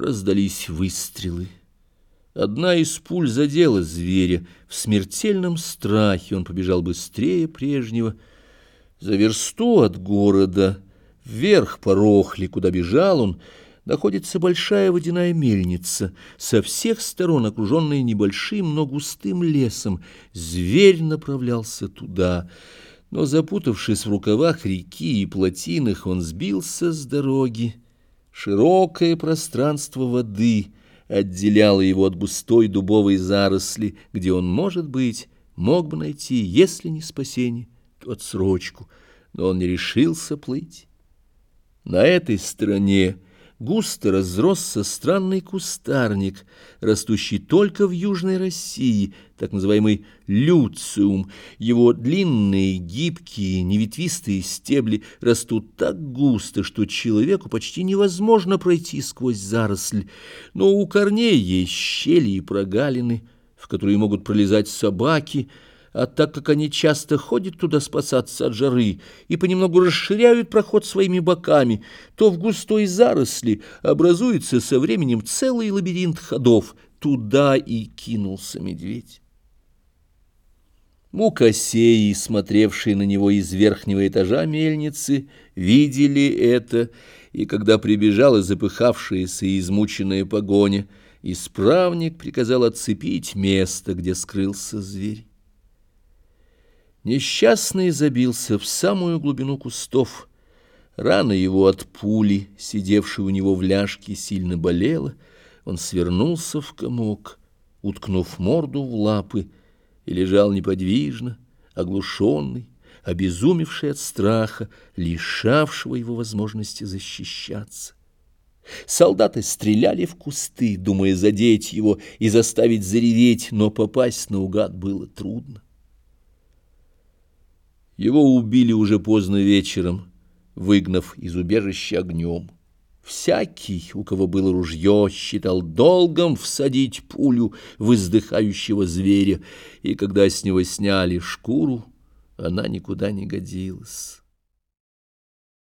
раздались выстрелы. Одна из пуль задела зверя. В смертельном страхе он побежал быстрее прежнего. За версту от города, вверх по Рохле, куда бежал он, находится большая водяная мельница, со всех сторон окруженная небольшим, но густым лесом. Зверь направлялся туда, но, запутавшись в рукавах реки и плотинах, он сбился с дороги. Широкое пространство воды отделяло его от густой дубовой заросли, где он, может быть, мог бы найти, если не спасение, то отсрочку, но он не решился плыть. На этой стороне густо разросся странный кустарник, растущий только в Южной России, так называемый люциум. Его длинные, гибкие, неветвистые стебли растут так густо, что человеку почти невозможно пройти сквозь заросль, но у корней есть щели и прогалины, в которые могут пролезать собаки, а так как они часто ходят туда спасаться от жары и понемногу расширяют проход своими боками, то в густой заросли образуется со временем целый лабиринт ходов. Туда и кинулся медведь. Мукосеи, смотревшие на него из верхнего этажа мельницы, видели это, и когда прибежала запыхавшаяся и измученная погоня, исправник приказал отцепить место, где скрылся зверь. Несчастный забился в самую глубину кустов. Рана его от пули, сидевшей у него в ляжке, сильно болела. Он свернулся в комок, уткнув морду в лапы, и лежал неподвижно, оглушенный, обезумевший от страха, лишавшего его возможности защищаться. Солдаты стреляли в кусты, думая задеть его и заставить зареветь, но попасть наугад было трудно. Его убили уже поздно вечером, выгнав из убежища огнем. Всякий, у кого было ружье, считал долгом всадить пулю в издыхающего зверя, и когда с него сняли шкуру, она никуда не годилась.